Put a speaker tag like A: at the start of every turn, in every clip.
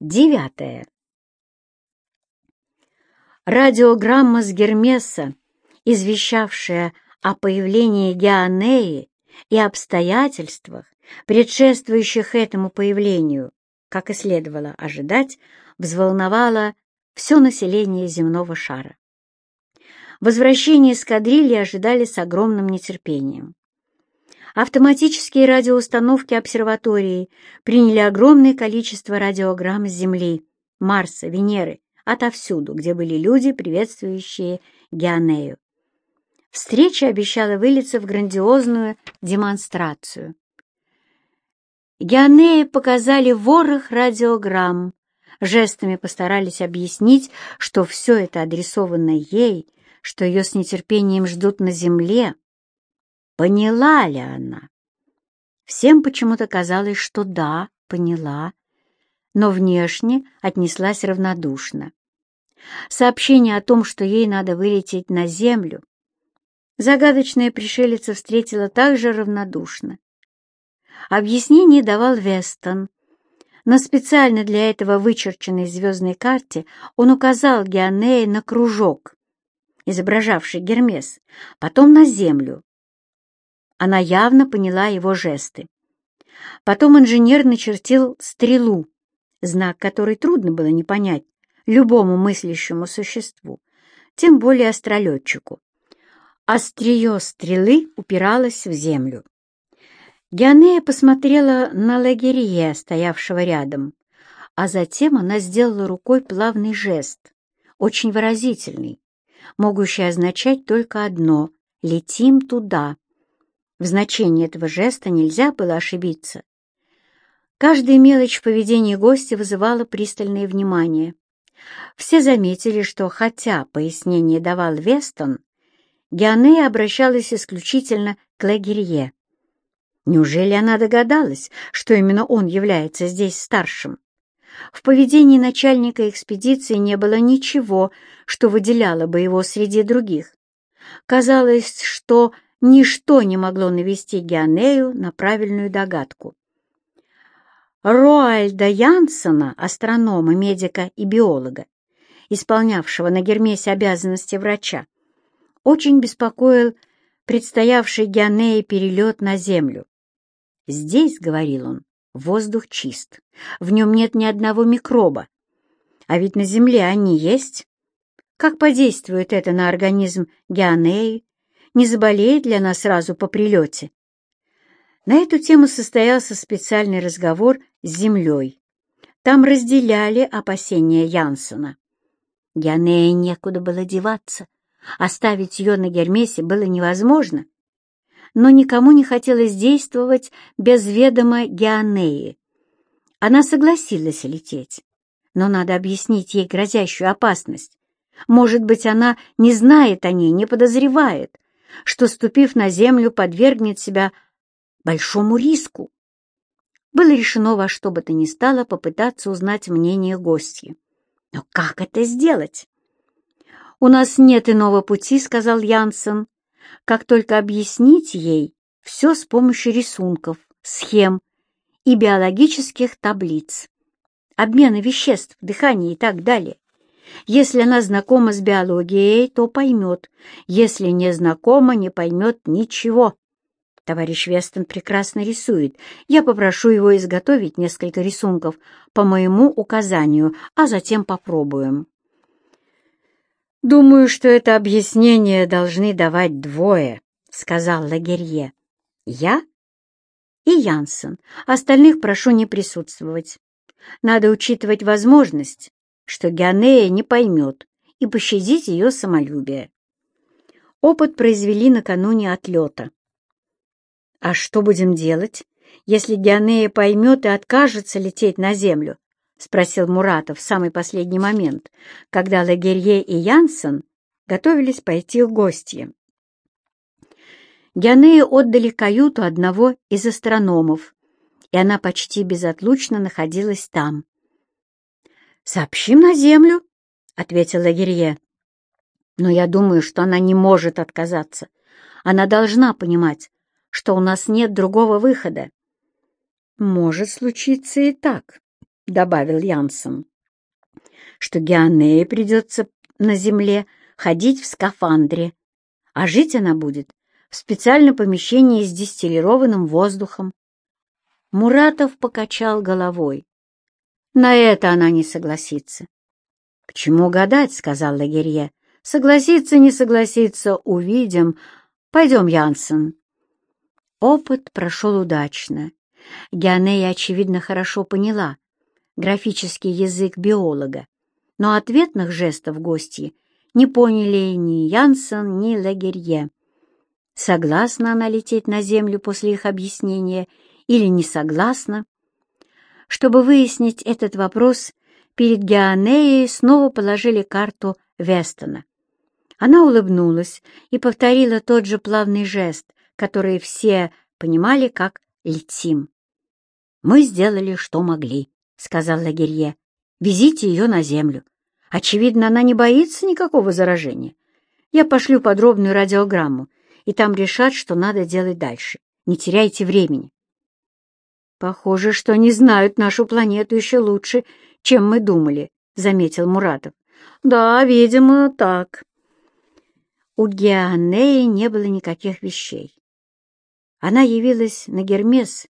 A: Девятое. Радиограмма с Гермеса, извещавшая о появлении Геонеи и обстоятельствах, предшествующих этому появлению, как и следовало ожидать, взволновала все население земного шара. Возвращение эскадрильи ожидали с огромным нетерпением. Автоматические радиоустановки обсерватории приняли огромное количество радиограмм с Земли, Марса, Венеры, отовсюду, где были люди, приветствующие Геонею. Встреча обещала вылиться в грандиозную демонстрацию. Геонеи показали ворох радиограмм, жестами постарались объяснить, что все это адресовано ей, что ее с нетерпением ждут на земле. Поняла ли она? Всем почему-то казалось, что да, поняла, но внешне отнеслась равнодушно. Сообщение о том, что ей надо вылететь на землю, загадочная пришелица встретила также равнодушно. Объяснение давал Вестон. На специально для этого вычерченной звездной карте он указал Геонее на кружок, изображавший Гермес, потом на Землю. Она явно поняла его жесты. Потом инженер начертил стрелу, знак которой трудно было не понять любому мыслящему существу, тем более астролетчику. Острие стрелы упиралось в землю. Геонея посмотрела на лагерье, стоявшего рядом, а затем она сделала рукой плавный жест, очень выразительный, могущий означать только одно — «летим туда». В значении этого жеста нельзя было ошибиться. Каждая мелочь в поведении гостя вызывала пристальное внимание. Все заметили, что, хотя пояснение давал Вестон, Геонея обращалась исключительно к Лагерье. Неужели она догадалась, что именно он является здесь старшим? В поведении начальника экспедиции не было ничего, что выделяло бы его среди других. Казалось, что ничто не могло навести Геонею на правильную догадку. Роальда Янсена, астронома, медика и биолога, исполнявшего на Гермесе обязанности врача, очень беспокоил предстоявший Геонее перелет на Землю. «Здесь, — говорил он, — воздух чист, в нем нет ни одного микроба. А ведь на Земле они есть. Как подействует это на организм Геонеи? Не заболеет ли она сразу по прилете?» На эту тему состоялся специальный разговор с Землей. Там разделяли опасения Янсена. Геонея некуда было деваться. Оставить ее на Гермесе было невозможно но никому не хотелось действовать без ведома Геонеи. Она согласилась лететь, но надо объяснить ей грозящую опасность. Может быть, она не знает о ней, не подозревает, что, ступив на землю, подвергнет себя большому риску. Было решено во что бы то ни стало попытаться узнать мнение гостья. Но как это сделать? «У нас нет иного пути», — сказал Янсен, как только объяснить ей все с помощью рисунков, схем и биологических таблиц, обмена веществ, дыхания и так далее. Если она знакома с биологией, то поймет. Если не знакома, не поймет ничего. Товарищ Вестон прекрасно рисует. Я попрошу его изготовить несколько рисунков по моему указанию, а затем попробуем. «Думаю, что это объяснение должны давать двое», — сказал Лагерье. «Я и Янсен. Остальных прошу не присутствовать. Надо учитывать возможность, что Геонея не поймет, и пощадить ее самолюбие». Опыт произвели накануне отлета. «А что будем делать, если Геонея поймет и откажется лететь на Землю?» — спросил Муратов в самый последний момент, когда Лагерье и Янсен готовились пойти в гости. Геонею отдали каюту одного из астрономов, и она почти безотлучно находилась там. «Сообщим на Землю», — ответил Лагерье. «Но я думаю, что она не может отказаться. Она должна понимать, что у нас нет другого выхода». «Может случиться и так», добавил Янсен, что Геонее придется на земле ходить в скафандре, а жить она будет в специальном помещении с дистиллированным воздухом. Муратов покачал головой. На это она не согласится. — К чему гадать, — сказал Лагерье. — Согласиться, не согласиться, увидим. Пойдем, Янсен. Опыт прошел удачно. Геонея, очевидно, хорошо поняла графический язык биолога, но ответных жестов гости не поняли ни Янсен, ни Лагерье. Согласна она лететь на Землю после их объяснения или не согласна? Чтобы выяснить этот вопрос, перед Геонеей снова положили карту Вестона. Она улыбнулась и повторила тот же плавный жест, который все понимали как «летим». «Мы сделали, что могли», — сказал Лагерье. «Везите ее на землю. Очевидно, она не боится никакого заражения. Я пошлю подробную радиограмму, и там решат, что надо делать дальше. Не теряйте времени». «Похоже, что они знают нашу планету еще лучше, чем мы думали», — заметил Муратов. «Да, видимо, так». У Геонеи не было никаких вещей. Она явилась на Гермес,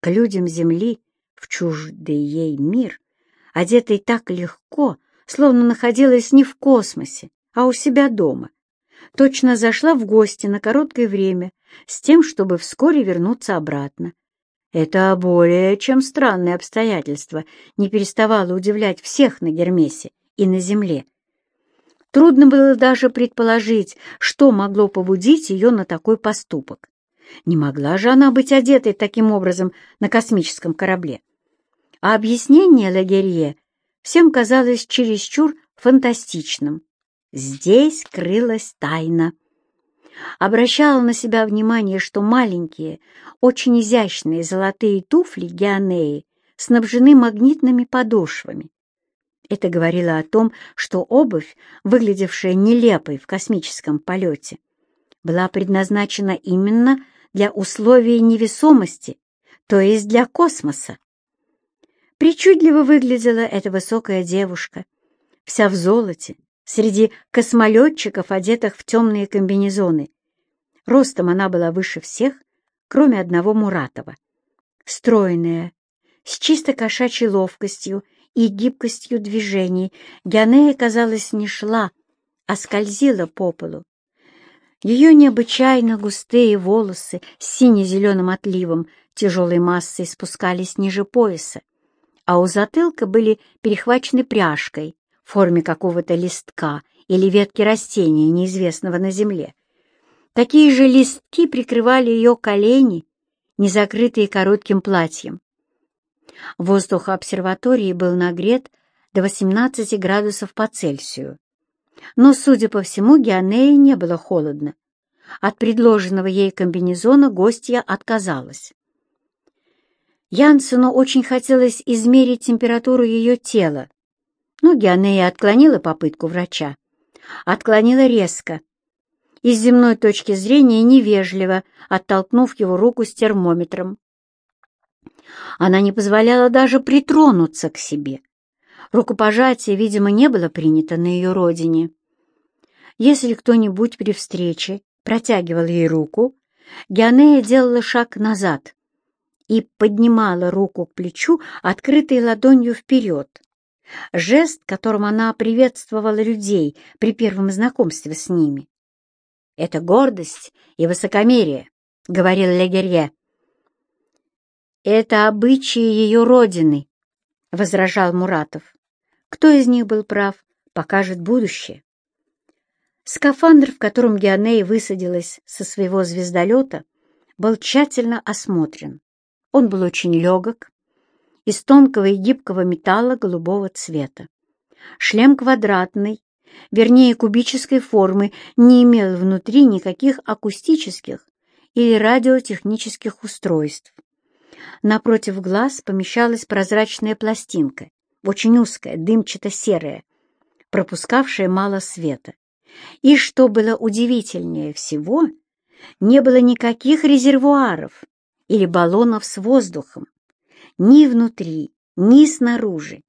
A: к людям Земли, в чуждый ей мир, одетой так легко, словно находилась не в космосе, а у себя дома. Точно зашла в гости на короткое время, с тем, чтобы вскоре вернуться обратно. Это более чем странное обстоятельство не переставало удивлять всех на Гермесе и на Земле. Трудно было даже предположить, что могло побудить ее на такой поступок. Не могла же она быть одетой таким образом на космическом корабле. А объяснение Лагерье всем казалось чересчур фантастичным. Здесь крылась тайна обращала на себя внимание, что маленькие, очень изящные золотые туфли Геонеи снабжены магнитными подошвами. Это говорило о том, что обувь, выглядевшая нелепой в космическом полете, была предназначена именно для условий невесомости, то есть для космоса. Причудливо выглядела эта высокая девушка, вся в золоте, среди космолетчиков, одетых в темные комбинезоны. Ростом она была выше всех, кроме одного Муратова. Стройная, с чисто кошачьей ловкостью и гибкостью движений, Геонея, казалось, не шла, а скользила по полу. Ее необычайно густые волосы с сине-зеленым отливом тяжелой массой спускались ниже пояса, а у затылка были перехвачены пряжкой, в форме какого-то листка или ветки растения, неизвестного на земле. Такие же листки прикрывали ее колени, не закрытые коротким платьем. Воздух обсерватории был нагрет до 18 градусов по Цельсию. Но, судя по всему, Геонее не было холодно. От предложенного ей комбинезона гостья отказалась. Янсену очень хотелось измерить температуру ее тела, но Геонея отклонила попытку врача. Отклонила резко. И с земной точки зрения невежливо, оттолкнув его руку с термометром. Она не позволяла даже притронуться к себе. Рукопожатие, видимо, не было принято на ее родине. Если кто-нибудь при встрече протягивал ей руку, Геонея делала шаг назад и поднимала руку к плечу, открытой ладонью вперед. Жест, которым она приветствовала людей при первом знакомстве с ними. «Это гордость и высокомерие», — говорил Легерье. «Это обычаи ее родины», — возражал Муратов. «Кто из них был прав, покажет будущее». Скафандр, в котором Геонея высадилась со своего звездолета, был тщательно осмотрен. Он был очень легок, из тонкого и гибкого металла голубого цвета. Шлем квадратный, вернее кубической формы, не имел внутри никаких акустических или радиотехнических устройств. Напротив глаз помещалась прозрачная пластинка, очень узкая, дымчато-серая, пропускавшая мало света. И, что было удивительнее всего, не было никаких резервуаров или баллонов с воздухом, ни внутри, ни снаружи.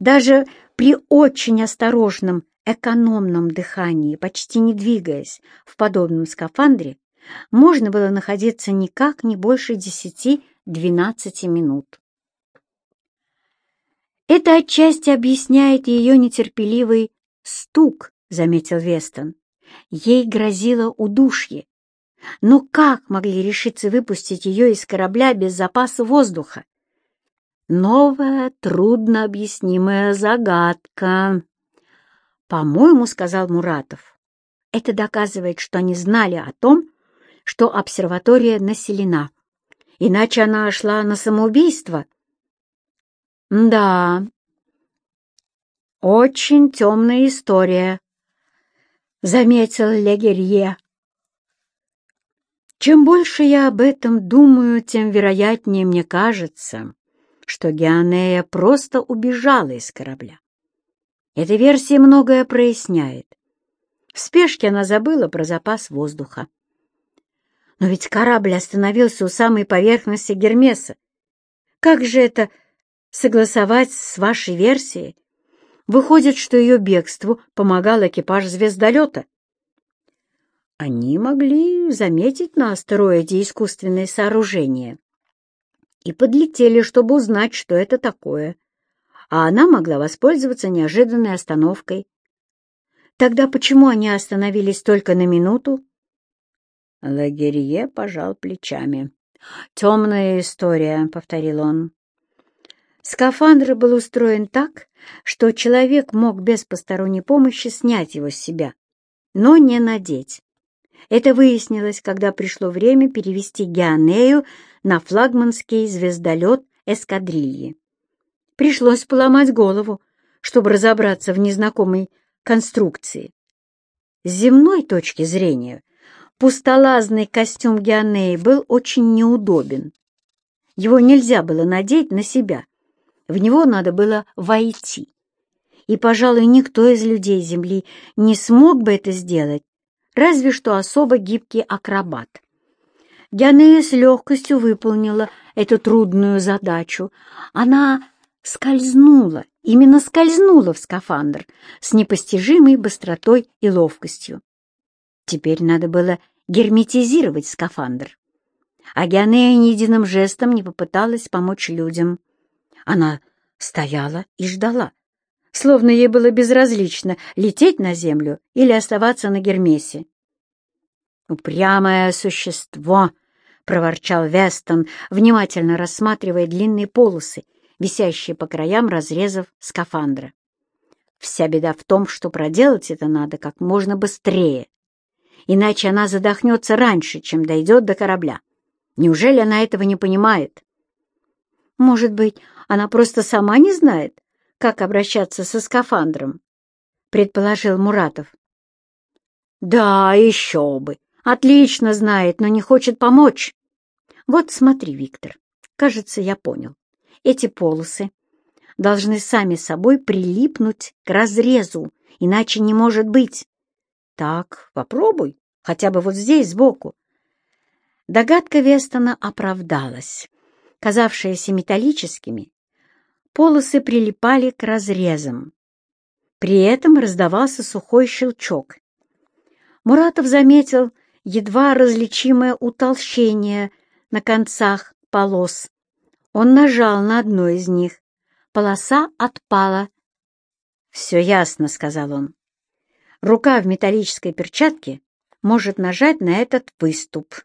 A: Даже при очень осторожном, экономном дыхании, почти не двигаясь в подобном скафандре, можно было находиться никак не больше 10-12 минут. Это отчасти объясняет ее нетерпеливый стук, заметил Вестон. Ей грозило удушье. Но как могли решиться выпустить ее из корабля без запаса воздуха? Новая, труднообъяснимая загадка. По-моему, сказал Муратов, это доказывает, что они знали о том, что обсерватория населена. Иначе она шла на самоубийство. Да, очень темная история, заметил Легерье. Чем больше я об этом думаю, тем вероятнее мне кажется, что Геонея просто убежала из корабля. Эта версия многое проясняет. В спешке она забыла про запас воздуха. Но ведь корабль остановился у самой поверхности Гермеса. Как же это согласовать с вашей версией? Выходит, что ее бегству помогал экипаж звездолета. Они могли заметить на астероиде искусственное сооружение и подлетели, чтобы узнать, что это такое, а она могла воспользоваться неожиданной остановкой. Тогда почему они остановились только на минуту? Лагерье пожал плечами. «Темная история», — повторил он. Скафандр был устроен так, что человек мог без посторонней помощи снять его с себя, но не надеть. Это выяснилось, когда пришло время перевести Геонею на флагманский звездолет эскадрильи. Пришлось поломать голову, чтобы разобраться в незнакомой конструкции. С земной точки зрения пустолазный костюм Геонеи был очень неудобен. Его нельзя было надеть на себя, в него надо было войти. И, пожалуй, никто из людей Земли не смог бы это сделать, разве что особо гибкий акробат. Дианея с легкостью выполнила эту трудную задачу. Она скользнула, именно скользнула в скафандр с непостижимой быстротой и ловкостью. Теперь надо было герметизировать скафандр. А Геонея ни единым жестом не попыталась помочь людям. Она стояла и ждала, словно ей было безразлично лететь на землю или оставаться на Гермесе. «Упрямое существо!» — проворчал Вестон, внимательно рассматривая длинные полосы, висящие по краям разрезов скафандра. «Вся беда в том, что проделать это надо как можно быстрее, иначе она задохнется раньше, чем дойдет до корабля. Неужели она этого не понимает?» «Может быть, она просто сама не знает, как обращаться со скафандром, — предположил Муратов. Да, еще бы. Отлично знает, но не хочет помочь. Вот смотри, Виктор, кажется, я понял. Эти полосы должны сами собой прилипнуть к разрезу, иначе не может быть. Так, попробуй, хотя бы вот здесь, сбоку. Догадка Вестона оправдалась. Казавшиеся металлическими, полосы прилипали к разрезам. При этом раздавался сухой щелчок. Муратов заметил едва различимое утолщение на концах полос. Он нажал на одну из них. Полоса отпала. «Все ясно», — сказал он. «Рука в металлической перчатке может нажать на этот выступ.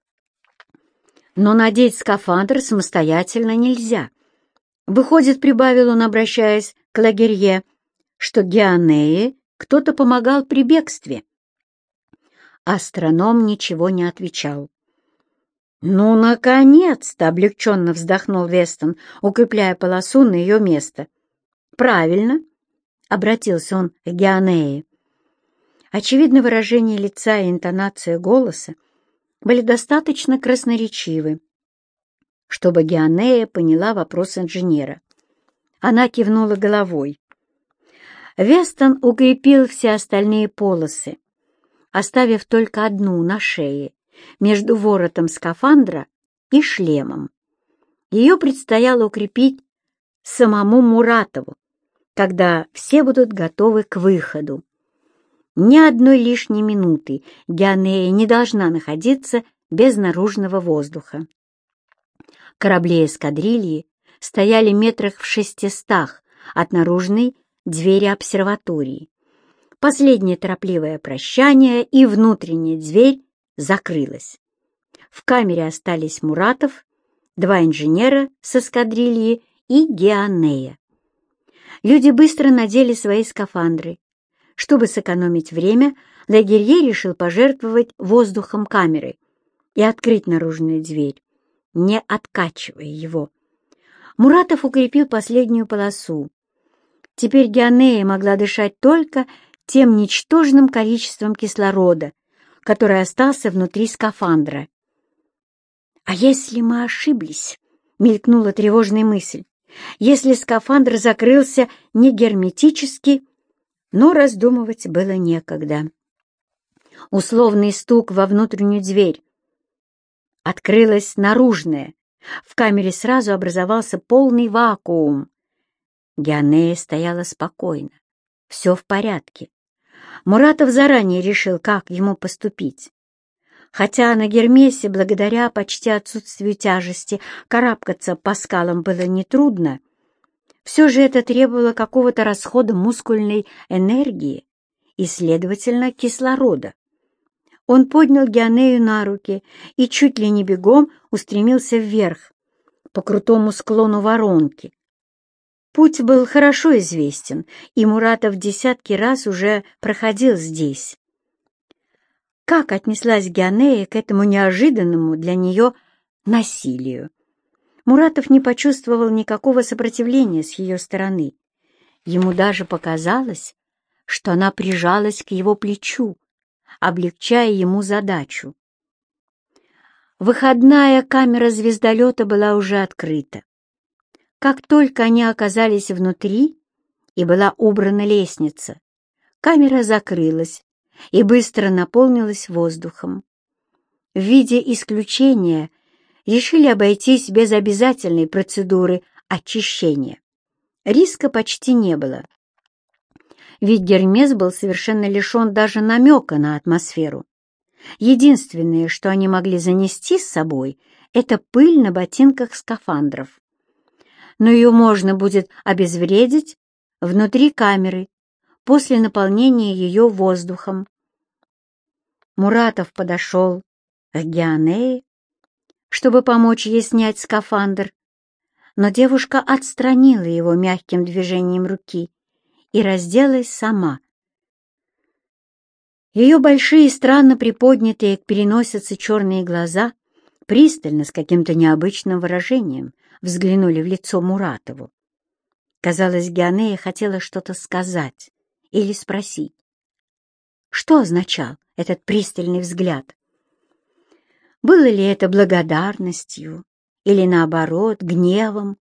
A: Но надеть скафандр самостоятельно нельзя. Выходит, прибавил он, обращаясь к Лагерье, что Геонее кто-то помогал при бегстве. Астроном ничего не отвечал. «Ну, наконец-то!» — облегченно вздохнул Вестон, укрепляя полосу на ее место. «Правильно!» — обратился он к Геонее. Очевидно, выражение лица и интонация голоса были достаточно красноречивы чтобы Геонея поняла вопрос инженера. Она кивнула головой. Вестон укрепил все остальные полосы, оставив только одну на шее, между воротом скафандра и шлемом. Ее предстояло укрепить самому Муратову, когда все будут готовы к выходу. Ни одной лишней минуты Геонея не должна находиться без наружного воздуха. Корабли эскадрильи стояли метрах в шестистах от наружной двери обсерватории. Последнее торопливое прощание, и внутренняя дверь закрылась. В камере остались Муратов, два инженера с эскадрильи и Геонея. Люди быстро надели свои скафандры. Чтобы сэкономить время, Лагерье решил пожертвовать воздухом камеры и открыть наружную дверь, не откачивая его. Муратов укрепил последнюю полосу. Теперь Геонея могла дышать только тем ничтожным количеством кислорода, который остался внутри скафандра. «А если мы ошиблись?» — мелькнула тревожная мысль. «Если скафандр закрылся не герметически...» Но раздумывать было некогда. Условный стук во внутреннюю дверь. Открылась наружная. В камере сразу образовался полный вакуум. Геонея стояла спокойно. Все в порядке. Муратов заранее решил, как ему поступить. Хотя на Гермесе, благодаря почти отсутствию тяжести, карабкаться по скалам было нетрудно, все же это требовало какого-то расхода мускульной энергии и, следовательно, кислорода. Он поднял Геонею на руки и чуть ли не бегом устремился вверх, по крутому склону воронки, Путь был хорошо известен, и Муратов десятки раз уже проходил здесь. Как отнеслась Геонея к этому неожиданному для нее насилию? Муратов не почувствовал никакого сопротивления с ее стороны. Ему даже показалось, что она прижалась к его плечу, облегчая ему задачу. Выходная камера звездолета была уже открыта. Как только они оказались внутри и была убрана лестница, камера закрылась и быстро наполнилась воздухом. В виде исключения решили обойтись без обязательной процедуры очищения. Риска почти не было. Ведь Гермес был совершенно лишен даже намека на атмосферу. Единственное, что они могли занести с собой, это пыль на ботинках скафандров но ее можно будет обезвредить внутри камеры после наполнения ее воздухом. Муратов подошел к Геонее, чтобы помочь ей снять скафандр, но девушка отстранила его мягким движением руки и разделась сама. Ее большие, странно приподнятые к переносице черные глаза пристально, с каким-то необычным выражением, взглянули в лицо Муратову. Казалось, Геонея хотела что-то сказать или спросить. Что означал этот пристальный взгляд? Было ли это благодарностью или, наоборот, гневом,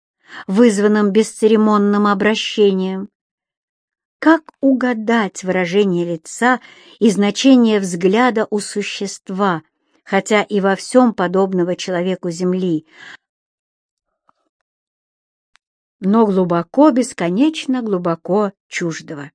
A: вызванным бесцеремонным обращением? Как угадать выражение лица и значение взгляда у существа, хотя и во всем подобного человеку Земли, но глубоко, бесконечно глубоко чуждого.